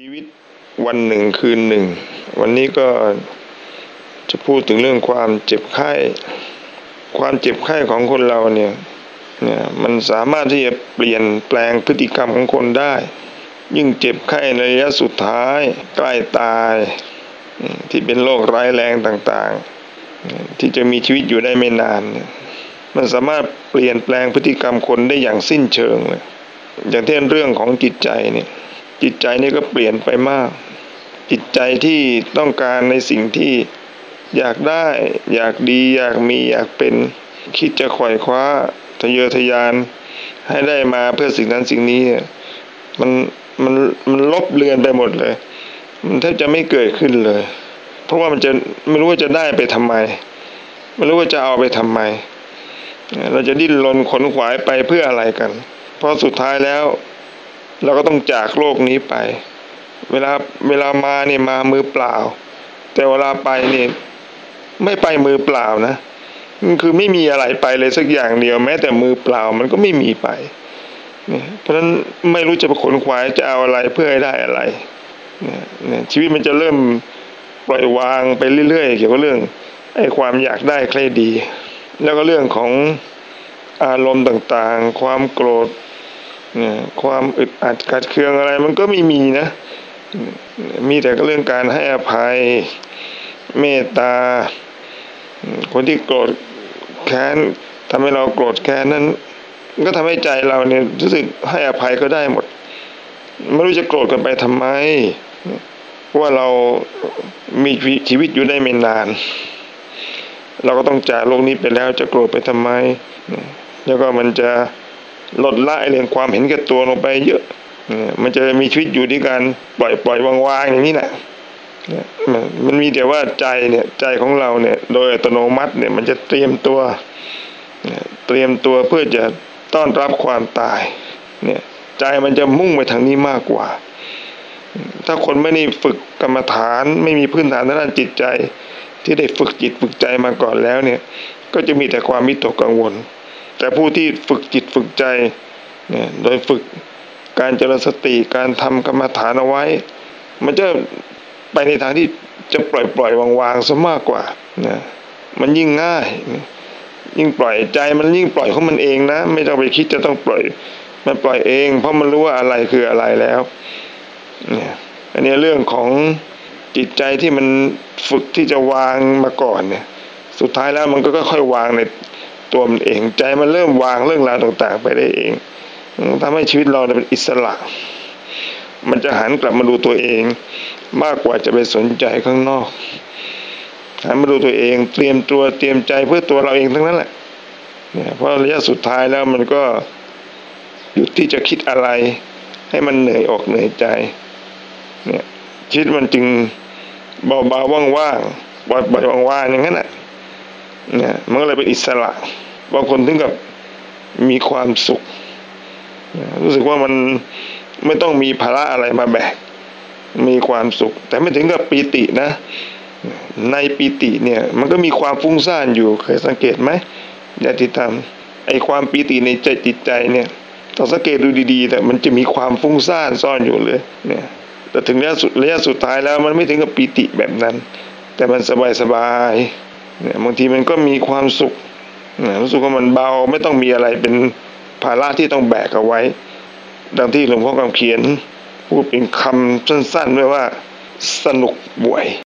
ชีวิตวันหนึ่งคืนหนึ่ง วันนี้ก็จะพูดถึงเรื่องความเจ็บไข้ ความเจ็บไข้ของคนเราเนี่ยเนี่ยมันสามารถที่จะเปลี่ยนแปลงพฤติกรรมของคนได้ ยิ่งเจ็บไข้ในระยะสุดท้ายใกล้ตายที่เป็นโรคร้ายแรงต่างๆ ที่จะมีชีวิตอยู่ได้ไม่นานมันสามารถเปลี่ยนแปลงพฤติกรรมคนได้อย่างสิ้นเชิงเลยอย่างเช่นเรื่องของจิตใจเนี่ย จิตใจนี่ก็เปลี่ยนไปมาก จิตใจที่ต้องการในสิ่งที่อยากได้ อยากดี อยากมีอยากเป็นคิดจะขวอยคว้าทะเยอทะยาน ให้ได้มาเพื่อสิ่งนั้นสิ่งนี้ มันมันมันลบเลือนไปหมดเลย มันแทบจะไม่เกิดขึ้นเลย เพราะว่ามันจะไม่รู้ว่าจะได้ไปทำไม ไม่รู้ว่าจะเอาไปทำไม เราจะดิ้นรนขนขวายไปเพื่ออะไรกัน เพราะสุดท้ายแล้ว เราก็ต้องจากโลกนี้ไป เวลาเวลามาเนี่ยมามือเปล่า แต่เวลาไปเนี่ยไม่ไปมือเปล่านะคือไม่มีอะไรไปเลยสักอย่างเดียวแม้แต่มือเปล่ามันก็ไม่มีไปเนี่เพราะฉะนั้นไม่รู้จะขนขวายจะเอาอะไรเพื่อให้ได้อะไรเนี่ยชีวิตมันจะเริ่มปล่อยวางไปเรื่อยๆเกี่ยวกับเรื่องไอ้ความอยากได้ใครดี แล้วก็เรื่องของอารมณ์ต่างๆ ความโกรธ ความอึดอัดขัดเคืองอะไรมันก็ไม่มีนะ มีแต่เรื่องการให้อภัยเมตตา คนที่โกรธแค้นทำให้เราโกรธแค้นนั้นก็ทำให้ใจเราเนี่ยรู้สึกให้อภัยก็ได้หมด ไม่รู้จะโกรธกันไปทำไม ว่าเรามีชีวิตอยู่ได้ไม่นาน เราก็ต้องจากโลกนี้ไปแล้วจะโกรธไปทำไม แล้วก็มันจะ ลดละเรื่องความเห็นแก่ตัวลงไปเยอะ มันจะมีชีวิตอยู่ที่การปล่อยปล่อยวางๆอย่างนี้แหละมันมีแต่ว่าใจเนี่ยใจของเราเนี่ย โดยอัตโนมัติเนี่ยมันจะเตรียมตัวเตรียมตัวเพื่อจะต้อนรับความตาย เนี่ย ใจมันจะมุ่งไปทางนี้มากกว่า ถ้าคนไม่ได้ฝึกกรรมฐาน ไม่มีพื้นฐานด้านจิตใจ ที่ได้ฝึกจิตฝึกใจมาก่อนแล้วเนี่ย ก็จะมีแต่ความมิตกกังวล แต่ผู้ที่ฝึกจิตฝึกใจเนี่ยโดยฝึกการเจริญสติการทำกรรมฐานเอาไว้ มันจะไปในทางที่จะปล่อยปล่อยวางวางซะมากกว่านะมันยิ่งง่าย ยิ่งปล่อยใจมันยิ่งปล่อยของมันเองนะ ไม่ต้องไปคิดจะต้องปล่อย มันปล่อยเอง เพราะมันรู้ว่าอะไรคืออะไรแล้วเนี่ยอันนี้เรื่องของจิตใจที่มันฝึกที่จะวางมาก่อนเนี่ย สุดท้ายแล้วมันก็ค่อยวางใน ตัวมันเองใจมันเริ่มวางเรื่องราวต่างๆ ไปได้เองทำให้ชีวิตเราเป็นอิสระ มันจะหันกลับมาดูตัวเอง มากกว่าจะไปสนใจข้างนอกหันมาดูตัวเอง เตรียมตัวเตรียมใจเพื่อตัวเราเองทั้งนั้นแหละเนี่ยเพราะระยะสุดท้ายแล้วมันก็หยุดที่จะคิดอะไร ให้มันเหนื่อยออกเหนื่อยใจ เนี่ยชีวิตมันจึงเบาๆว่างๆปล่อยๆว่างๆอย่างนั้นแหละ นี่ยมันก็เลยเป็นอิสระบางคนถึงกับมีความสุขนะรู้สึกว่ามันไม่ต้องมีภาระอะไรมาแบกมีความสุข แต่ไม่ถึงกับปีตินะ ในปีติเนี่ย มันก็มีความฟุ้งซ่านอยู่เคยสังเกตไหมญาติธรรมไอความปีติในใจจิตใจเนี่ยต้องสังเกตดูดีๆ แต่มันจะมีความฟุ้งซ่านซ่อนอยู่เลยเนี่ยแต่ถึงระยะสุดระยะสุดท้ายแล้วมันไม่ถึงกับปีติแบบนั้น แต่มันสบายๆ เนี่ยบางทีมันก็มีความสุขรู้สึกว่ามันเบาไม่ต้องมีอะไรเป็นภาระที่ต้องแบกเอาไว้ ดังที่หลวงพ่อคำเขียน พูดเป็นคำสั้นๆไว้ว่าสนุกบ่วย